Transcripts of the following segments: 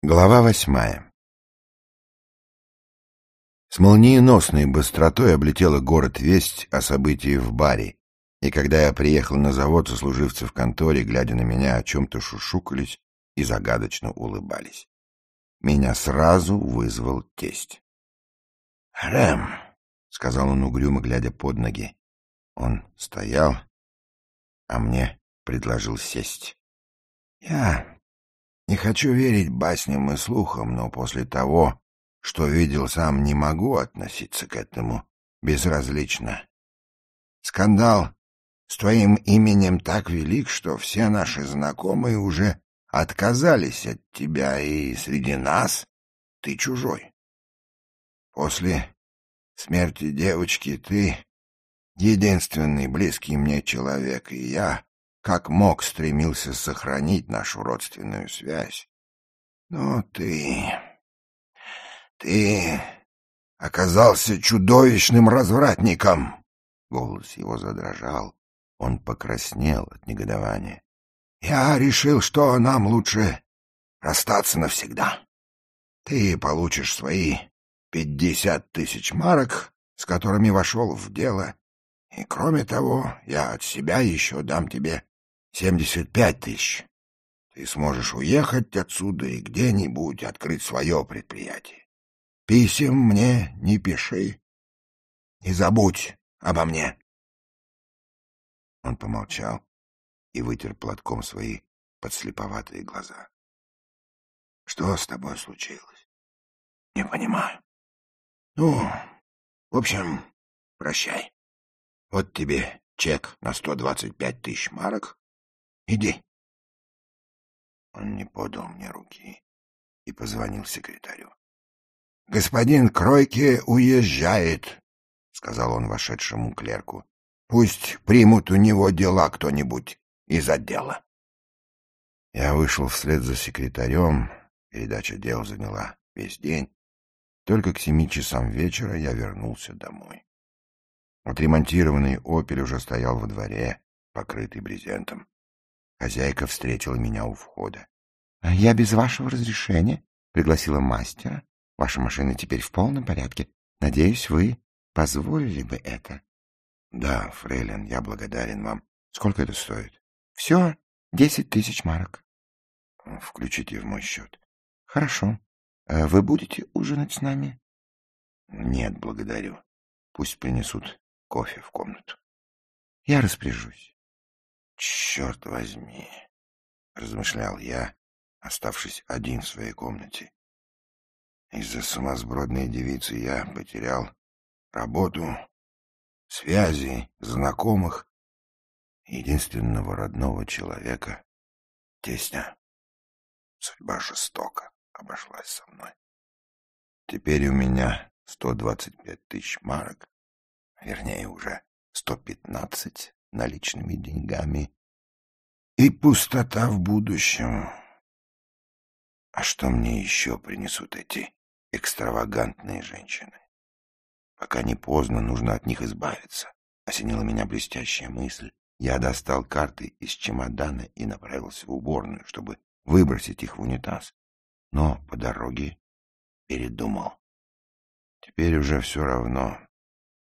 Глава восьмая С молниеносной быстротой облетела город весть о событии в баре, и когда я приехал на завод, сослуживцы в конторе, глядя на меня, о чем-то шушукались и загадочно улыбались. Меня сразу вызвал тесть. — Рэм, — сказал он угрюмо, глядя под ноги. Он стоял, а мне предложил сесть. — Я не хочу верить басням и слухам, но после того, что видел сам, не могу относиться к этому безразлично. Скандал с твоим именем так велик, что все наши знакомые уже отказались от тебя, и среди нас ты чужой. После смерти девочки ты единственный близкий мне человек, и я как мог стремился сохранить нашу родственную связь. Но ты... ты оказался чудовищным развратником. Голос его задрожал. Он покраснел от негодования. Я решил, что нам лучше расстаться навсегда. Ты получишь свои пятьдесят тысяч марок, с которыми вошел в дело, и, кроме того, я от себя еще дам тебе Семьдесят пять тысяч. Ты сможешь уехать отсюда и где-нибудь открыть свое предприятие. Писем мне не пиши. Не забудь обо мне. Он помолчал и вытер платком свои подслеповатые глаза. — Что с тобой случилось? — Не понимаю. — Ну, в общем, прощай. Вот тебе чек на сто двадцать пять тысяч марок, Иди. Он не подал мне руки и позвонил секретарю. — Господин Кройке уезжает, — сказал он вошедшему клерку. — Пусть примут у него дела кто-нибудь из отдела. Я вышел вслед за секретарем, передача дел заняла весь день. Только к семи часам вечера я вернулся домой. Отремонтированный «Опель» уже стоял во дворе, покрытый брезентом. Хозяйка встретила меня у входа. — Я без вашего разрешения пригласила мастера. Ваша машина теперь в полном порядке. Надеюсь, вы позволили бы это. — Да, фрейлин, я благодарен вам. Сколько это стоит? — Все десять тысяч марок. — Включите в мой счет. — Хорошо. А вы будете ужинать с нами? — Нет, благодарю. Пусть принесут кофе в комнату. — Я распоряжусь. «Черт возьми!» — размышлял я, оставшись один в своей комнате. Из-за сумасбродной девицы я потерял работу, связи, знакомых, единственного родного человека, тесня. Судьба жестоко обошлась со мной. Теперь у меня сто двадцать пять тысяч марок, вернее, уже сто пятнадцать наличными деньгами и пустота в будущем. А что мне еще принесут эти экстравагантные женщины? Пока не поздно, нужно от них избавиться. Осенила меня блестящая мысль. Я достал карты из чемодана и направился в уборную, чтобы выбросить их в унитаз. Но по дороге передумал. Теперь уже все равно.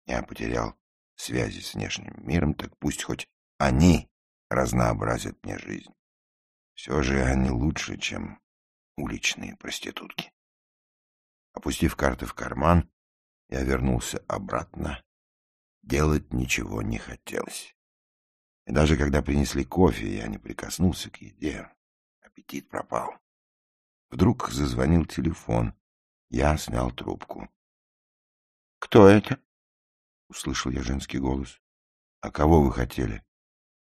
Я потерял связи с внешним миром, так пусть хоть они разнообразят мне жизнь. Все же они лучше, чем уличные проститутки. Опустив карты в карман, я вернулся обратно. Делать ничего не хотелось. И даже когда принесли кофе, я не прикоснулся к еде. Аппетит пропал. Вдруг зазвонил телефон. Я снял трубку. — Кто это? услышал я женский голос. — А кого вы хотели? —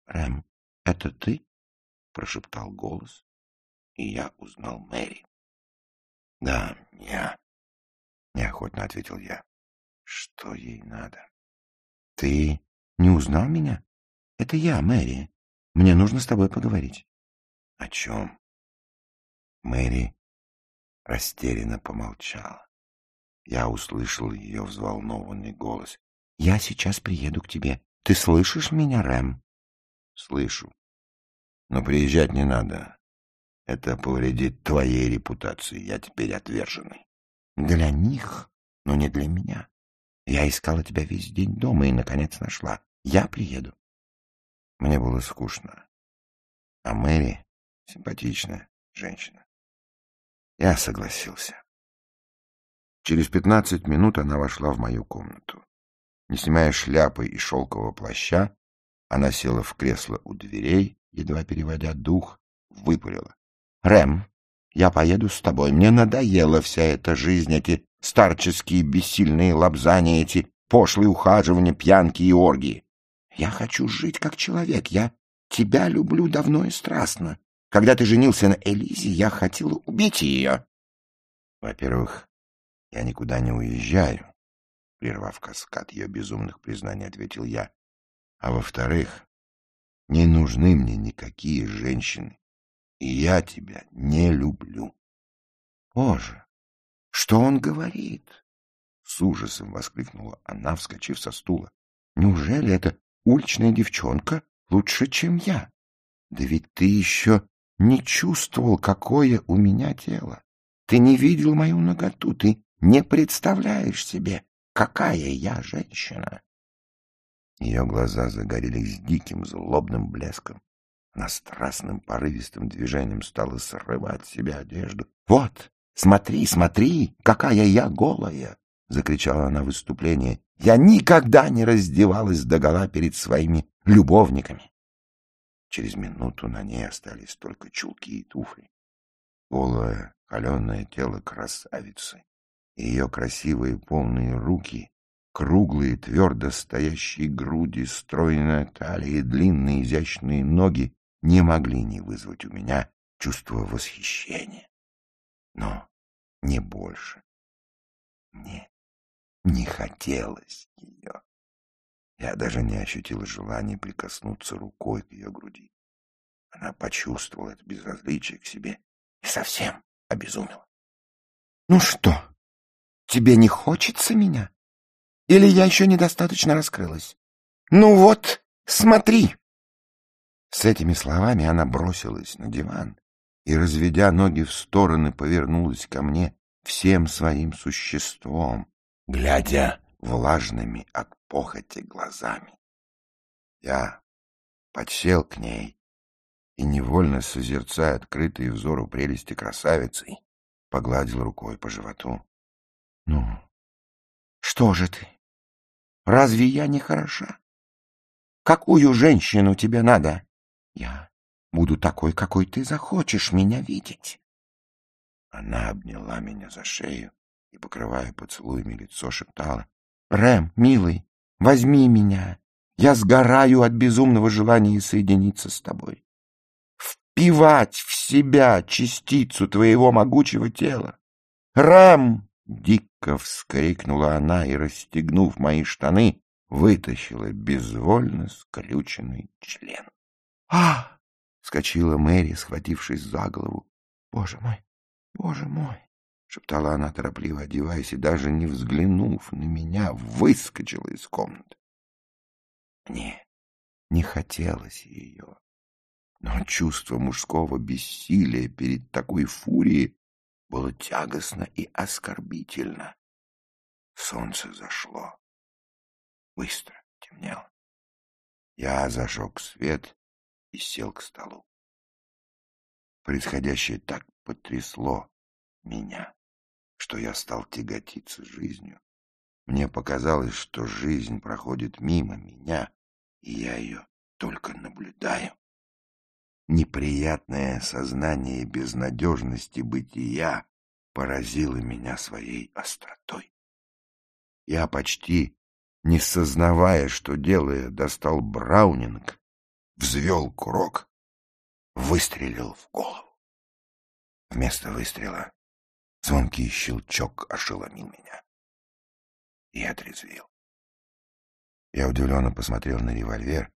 Рэм, это ты? — прошептал голос, и я узнал Мэри. — Да, я, — неохотно ответил я. — Что ей надо? — Ты не узнал меня? Это я, Мэри. Мне нужно с тобой поговорить. — О чем? Мэри растерянно помолчала. Я услышал ее взволнованный голос. Я сейчас приеду к тебе. Ты слышишь меня, Рэм? Слышу. Но приезжать не надо. Это повредит твоей репутации. Я теперь отверженный. Для них, но не для меня. Я искала тебя весь день дома и, наконец, нашла. Я приеду. Мне было скучно. А Мэри — симпатичная женщина. Я согласился. Через пятнадцать минут она вошла в мою комнату. Не снимая шляпы и шелкового плаща, она села в кресло у дверей, едва переводя дух, выпалила. — Рэм, я поеду с тобой. Мне надоела вся эта жизнь, эти старческие бессильные лапзания, эти пошлые ухаживания, пьянки и оргии. Я хочу жить как человек. Я тебя люблю давно и страстно. Когда ты женился на Элизе, я хотела убить ее. Во-первых, я никуда не уезжаю, прервав каскад ее безумных признаний, ответил я. А во-вторых, не нужны мне никакие женщины, и я тебя не люблю. Боже, что он говорит? С ужасом воскликнула она, вскочив со стула. Неужели эта уличная девчонка лучше, чем я? Да ведь ты еще не чувствовал, какое у меня тело. Ты не видел мою ноготу, ты не представляешь себе, какая я женщина. Ее глаза загорелись диким злобным блеском. Она страстным порывистым движением стала срывать с себя одежду. — Вот, смотри, смотри, какая я голая! — закричала она в выступлении. — Я никогда не раздевалась догола перед своими любовниками. Через минуту на ней остались только чулки и туфли. Голое, холеное тело красавицы ее красивые полные руки, круглые твердо стоящие груди, стройная талия и длинные изящные ноги не могли не вызвать у меня чувство восхищения. Но не больше. Мне не хотелось ее. Я даже не ощутил желания прикоснуться рукой к ее груди. Она почувствовала это безразличие к себе и совсем обезумела. — Ну что? Тебе не хочется меня? Или я еще недостаточно раскрылась? Ну вот, смотри!» С этими словами она бросилась на диван и, разведя ноги в стороны, повернулась ко мне всем своим существом, глядя влажными от похоти глазами. Я подсел к ней и, невольно созерцая открытые взору прелести красавицы, погладил рукой по животу. Ну, что же ты? Разве я не хороша? Какую женщину тебе надо? Я буду такой, какой ты захочешь меня видеть. Она обняла меня за шею и, покрывая поцелуями лицо, шептала. — Рэм, милый, возьми меня. Я сгораю от безумного желания соединиться с тобой. Впивать в себя частицу твоего могучего тела. Рэм! Дико вскрикнула она и, расстегнув мои штаны, вытащила безвольно скрюченный член. а вскочила Мэри, схватившись за голову. «Боже мой! Боже мой!» — шептала она, торопливо одеваясь, и даже не взглянув на меня, выскочила из комнаты. Мне не хотелось ее, но чувство мужского бессилия перед такой фурией было тягостно и оскорбительно. Солнце зашло. Быстро темнело. Я зажег свет и сел к столу. Происходящее так потрясло меня, что я стал тяготиться жизнью. Мне показалось, что жизнь проходит мимо меня, и я ее только наблюдаю. Неприятное сознание безнадежности бытия поразило меня своей остротой. Я почти, не сознавая, что делая, достал браунинг, взвел курок, выстрелил в голову. Вместо выстрела звонкий щелчок ошеломил меня и отрезвил. Я удивленно посмотрел на револьвер,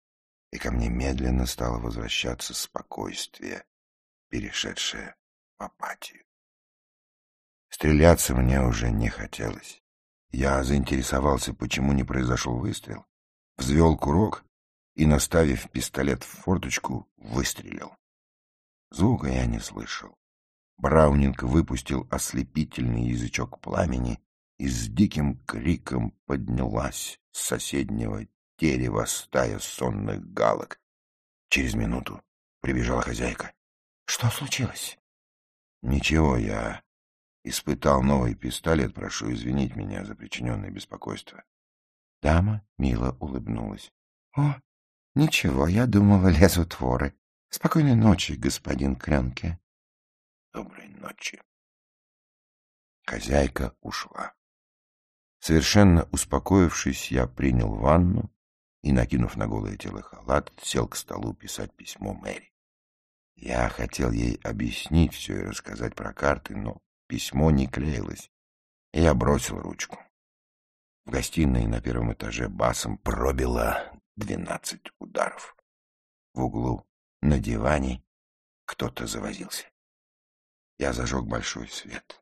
и ко мне медленно стало возвращаться спокойствие, перешедшее в апатию. Стреляться мне уже не хотелось. Я заинтересовался, почему не произошел выстрел, взвел курок и, наставив пистолет в форточку, выстрелил. Звука я не слышал. Браунинг выпустил ослепительный язычок пламени и с диким криком поднялась с соседнего дерева стая сонных галок. Через минуту прибежала хозяйка. — Что случилось? — Ничего, я испытал новый пистолет, прошу извинить меня за причиненное беспокойство. Дама мило улыбнулась. — О, ничего, я думала, лезут воры. Спокойной ночи, господин Кренке. Доброй ночи. Хозяйка ушла. Совершенно успокоившись, я принял ванну и, накинув на голое тело халат, сел к столу писать письмо Мэри. Я хотел ей объяснить все и рассказать про карты, но письмо не клеилось, и я бросил ручку. В гостиной на первом этаже басом пробило двенадцать ударов. В углу, на диване, кто-то завозился. Я зажег большой свет.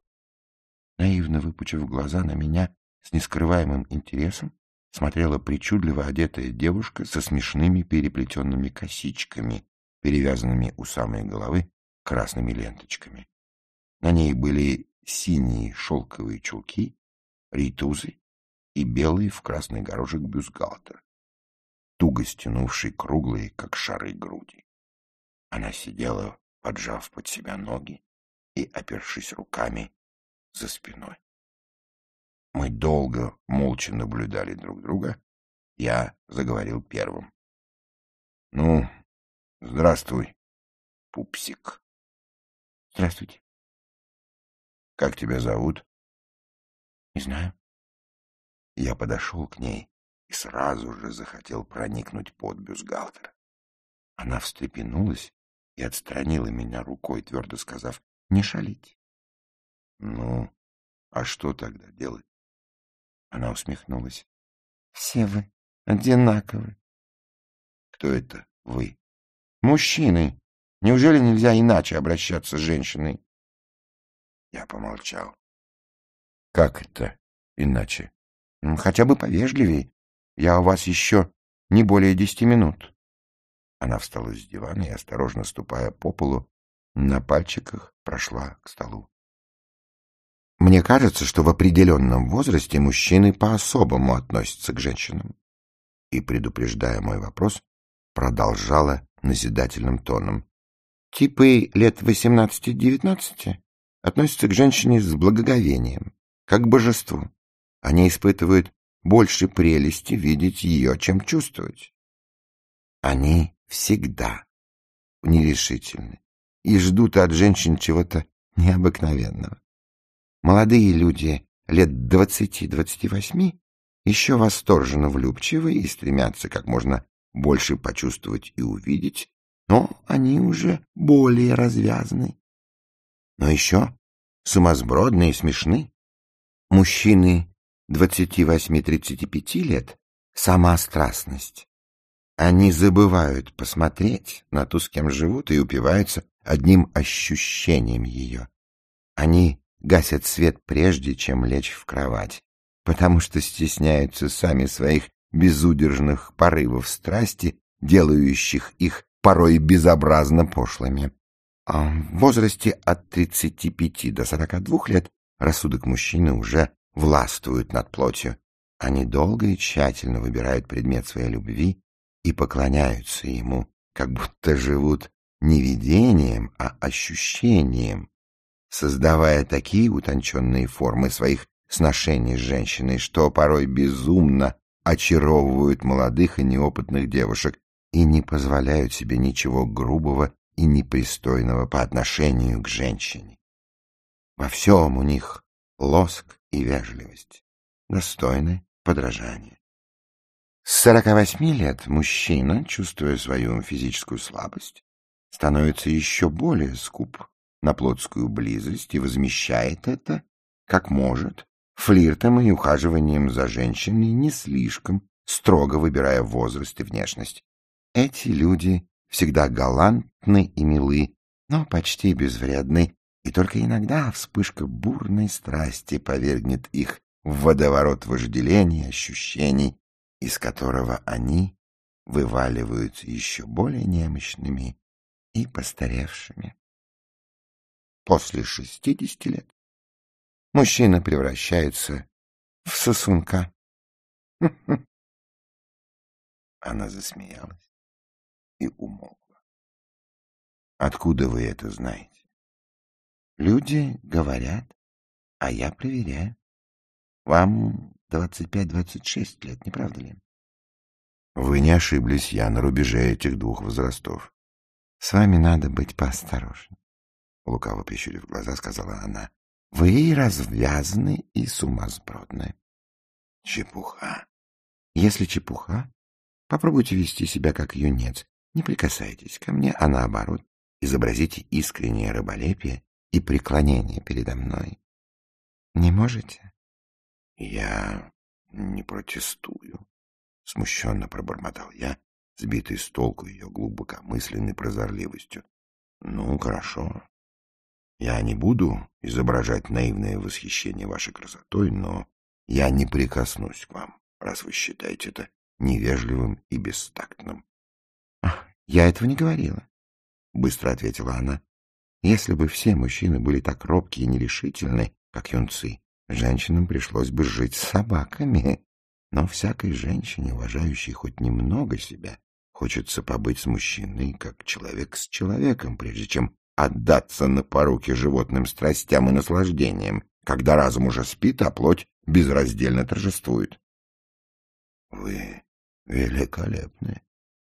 Наивно выпучив глаза на меня, с нескрываемым интересом смотрела причудливо одетая девушка со смешными переплетенными косичками, перевязанными у самой головы красными ленточками. На ней были синие шелковые чулки, рейтузы и белый в красный горошек бюстгальтер, туго стянувший круглые, как шары груди. Она сидела, поджав под себя ноги и опершись руками за спиной. Мы долго, молча наблюдали друг друга. Я заговорил первым. — Ну, здравствуй, пупсик. — Здравствуйте. — Как тебя зовут? — Не знаю. Я подошел к ней и сразу же захотел проникнуть под бюстгальтер. Она встрепенулась и отстранила меня рукой, твердо сказав, не шалить. — Ну, а что тогда делать? Она усмехнулась. — Все вы одинаковы. — Кто это вы? — Мужчины. Неужели нельзя иначе обращаться с женщиной? Я помолчал. — Как это иначе? — Хотя бы повежливее. Я у вас еще не более десяти минут. Она встала с дивана и, осторожно ступая по полу, на пальчиках прошла к столу. Мне кажется, что в определенном возрасте мужчины по-особому относятся к женщинам. И, предупреждая мой вопрос, продолжала назидательным тоном. Типы лет восемнадцати-девятнадцати относятся к женщине с благоговением, как к божеству. Они испытывают больше прелести видеть ее, чем чувствовать. Они всегда нерешительны и ждут от женщин чего-то необыкновенного. Молодые люди лет двадцати-двадцати восьми еще восторженно влюбчивы и стремятся как можно больше почувствовать и увидеть, но они уже более развязны. Но еще сумасбродны и смешны. Мужчины двадцати восьми-тридцати пяти лет — сама страстность. Они забывают посмотреть на ту, с кем живут, и упиваются одним ощущением ее. Они гасят свет прежде, чем лечь в кровать, потому что стесняются сами своих безудержных порывов страсти, делающих их порой безобразно пошлыми. А в возрасте от 35 до 42 лет рассудок мужчины уже властвует над плотью. Они долго и тщательно выбирают предмет своей любви и поклоняются ему, как будто живут не видением, а ощущением, создавая такие утонченные формы своих сношений с женщиной, что порой безумно очаровывают молодых и неопытных девушек и не позволяют себе ничего грубого и непристойного по отношению к женщине. Во всем у них лоск и вежливость, достойны подражания. С сорока восьми лет мужчина, чувствуя свою физическую слабость, становится еще более скуп на плотскую близость и возмещает это, как может, флиртом и ухаживанием за женщиной, не слишком строго выбирая возраст и внешность. Эти люди всегда галантны и милы, но почти безвредны, и только иногда вспышка бурной страсти повергнет их в водоворот вожделения, ощущений, из которого они вываливаются еще более немощными и постаревшими. После шестидесяти лет мужчина превращается в сосунка. Она засмеялась и умолкла. Откуда вы это знаете? Люди говорят, а я проверяю. Вам двадцать пять-двадцать шесть лет, не правда ли? Вы не ошиблись, я на рубеже этих двух возрастов. С вами надо быть поосторожнее. Лукаво прищурив глаза, сказала она. Вы развязаны и сумасбродны. Чепуха. Если чепуха, попробуйте вести себя как юнец. Не прикасайтесь ко мне, а наоборот, изобразите искреннее рыболепие и преклонение передо мной. Не можете? Я не протестую, смущенно пробормотал я, сбитый с толку ее глубокомысленной прозорливостью. Ну, хорошо. Я не буду изображать наивное восхищение вашей красотой, но я не прикоснусь к вам, раз вы считаете это невежливым и бестактным. — Я этого не говорила, — быстро ответила она. — Если бы все мужчины были так робкие и нерешительны, как юнцы, женщинам пришлось бы жить с собаками. Но всякой женщине, уважающей хоть немного себя, хочется побыть с мужчиной, как человек с человеком, прежде чем отдаться на поруки животным страстям и наслаждениям, когда разум уже спит, а плоть безраздельно торжествует. Вы великолепны.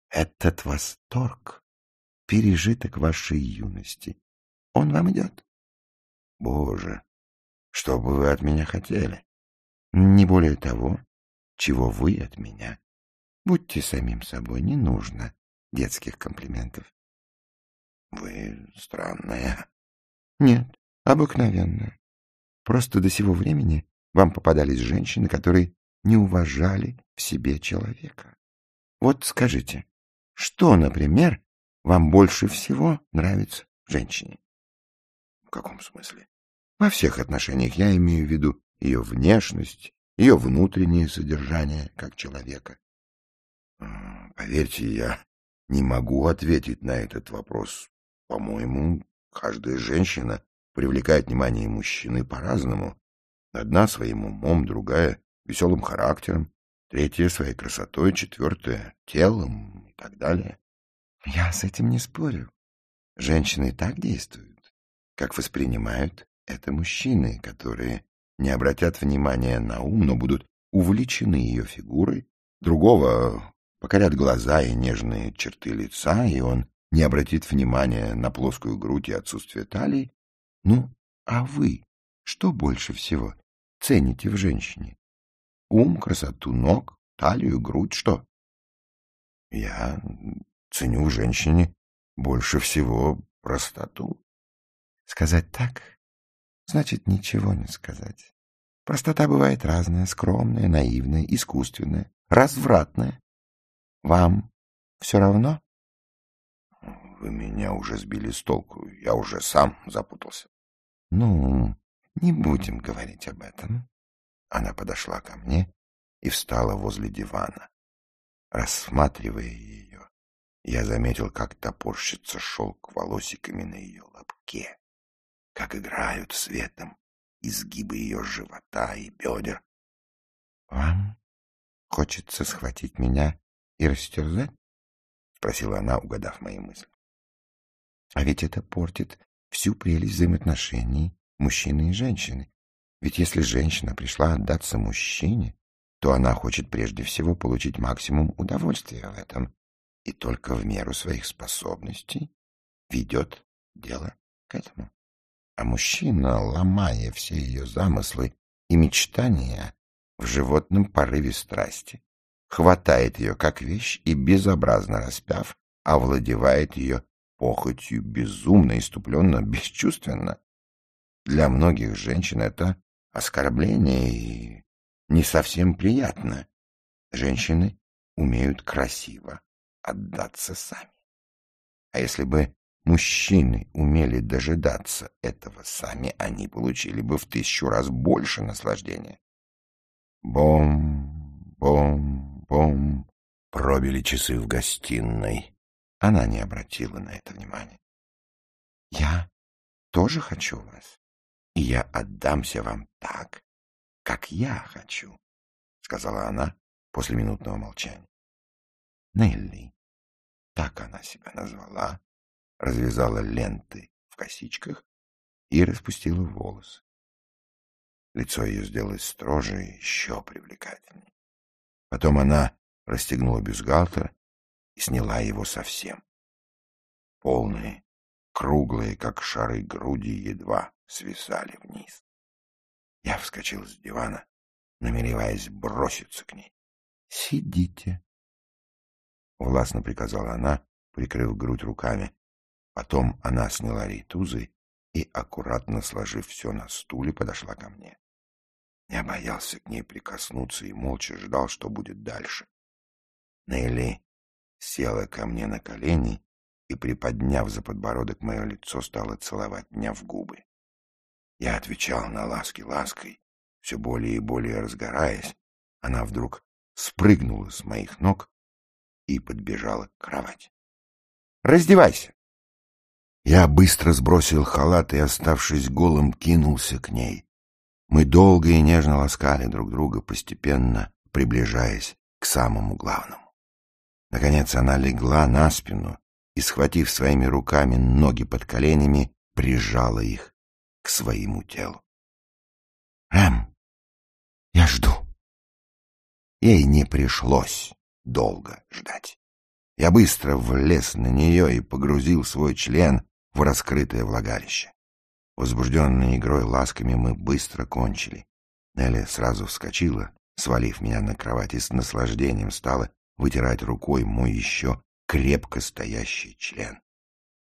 Этот восторг — пережиток вашей юности. Он вам идет? Боже, что бы вы от меня хотели? Не более того, чего вы от меня. Будьте самим собой, не нужно детских комплиментов. Вы странная. Нет, обыкновенная. Просто до сего времени вам попадались женщины, которые не уважали в себе человека. Вот скажите, что, например, вам больше всего нравится в женщине? В каком смысле? Во всех отношениях я имею в виду ее внешность, ее внутреннее содержание как человека. Поверьте, я не могу ответить на этот вопрос. По-моему, каждая женщина привлекает внимание мужчины по-разному. Одна своим умом, другая — веселым характером, третья — своей красотой, четвертая — телом и так далее. Я с этим не спорю. Женщины так действуют, как воспринимают это мужчины, которые не обратят внимания на ум, но будут увлечены ее фигурой, другого покорят глаза и нежные черты лица, и он не обратит внимания на плоскую грудь и отсутствие талии. Ну, а вы что больше всего цените в женщине? Ум, красоту ног, талию, грудь, что? Я ценю в женщине больше всего простоту. Сказать так, значит ничего не сказать. Простота бывает разная, скромная, наивная, искусственная, развратная. Вам все равно? Вы меня уже сбили с толку, я уже сам запутался. Ну, не будем говорить об этом. Она подошла ко мне и встала возле дивана. Рассматривая ее, я заметил, как топорщится шелк волосиками на ее лобке, как играют светом изгибы ее живота и бедер. — Вам хочется схватить меня и растерзать? — спросила она, угадав мои мысли. А ведь это портит всю прелесть взаимоотношений мужчины и женщины. Ведь если женщина пришла отдаться мужчине, то она хочет прежде всего получить максимум удовольствия в этом и только в меру своих способностей ведет дело к этому. А мужчина, ломая все ее замыслы и мечтания в животном порыве страсти, хватает ее как вещь и, безобразно распяв, овладевает ее похотью, безумно, иступленно, бесчувственно. Для многих женщин это оскорбление и не совсем приятно. Женщины умеют красиво отдаться сами. А если бы мужчины умели дожидаться этого сами, они получили бы в тысячу раз больше наслаждения. Бом, бом, бом, пробили часы в гостиной. Она не обратила на это внимания. — Я тоже хочу вас, и я отдамся вам так, как я хочу, — сказала она после минутного молчания. Нелли, так она себя назвала, развязала ленты в косичках и распустила волосы. Лицо ее сделалось строже и еще привлекательнее. Потом она расстегнула бюстгальтер и сняла его совсем. Полные, круглые, как шары груди, едва свисали вниз. Я вскочил с дивана, намереваясь броситься к ней. — Сидите, — властно приказала она, прикрыв грудь руками. Потом она сняла рейтузы и, аккуратно сложив все на стуле, подошла ко мне. Я боялся к ней прикоснуться и молча ждал, что будет дальше. Нелли села ко мне на колени и, приподняв за подбородок мое лицо, стала целовать меня в губы. Я отвечал на ласки лаской, все более и более разгораясь. Она вдруг спрыгнула с моих ног и подбежала к кровати. «Раздевайся!» Я быстро сбросил халат и, оставшись голым, кинулся к ней. Мы долго и нежно ласкали друг друга, постепенно приближаясь к самому главному. Наконец она легла на спину и, схватив своими руками ноги под коленями, прижала их к своему телу. «Эм, я жду». Ей не пришлось долго ждать. Я быстро влез на нее и погрузил свой член в раскрытое влагалище. Возбужденной игрой ласками мы быстро кончили. Нелли сразу вскочила, свалив меня на кровать, и с наслаждением стала вытирать рукой мой еще крепко стоящий член.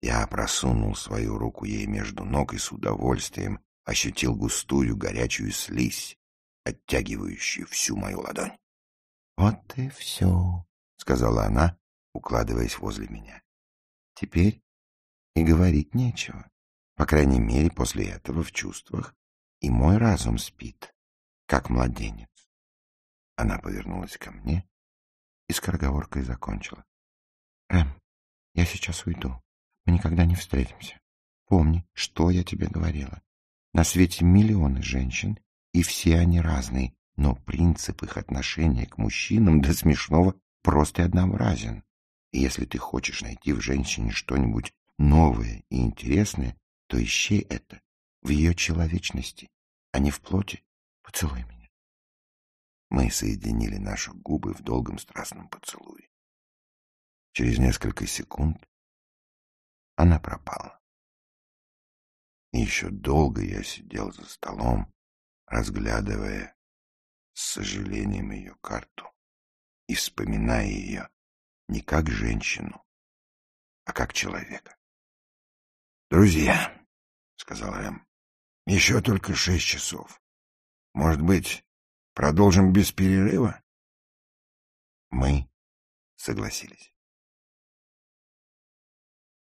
Я просунул свою руку ей между ног и с удовольствием ощутил густую горячую слизь, оттягивающую всю мою ладонь. — Вот и все, — сказала она, укладываясь возле меня. — Теперь и говорить нечего. По крайней мере, после этого в чувствах и мой разум спит, как младенец. Она повернулась ко мне и скороговоркой закончила. — Рэм, я сейчас уйду. Мы никогда не встретимся. Помни, что я тебе говорила. На свете миллионы женщин, и все они разные, но принцип их отношения к мужчинам до смешного просто однообразен. И если ты хочешь найти в женщине что-нибудь новое и интересное, то ищи это в ее человечности, а не в плоти. Поцелуй меня. Мы соединили наши губы в долгом страстном поцелуе. Через несколько секунд она пропала. И еще долго я сидел за столом, разглядывая с сожалением ее карту и вспоминая ее не как женщину, а как человека. «Друзья», — сказал Рэм, — «еще только шесть часов. Может быть, продолжим без перерыва?» Мы согласились.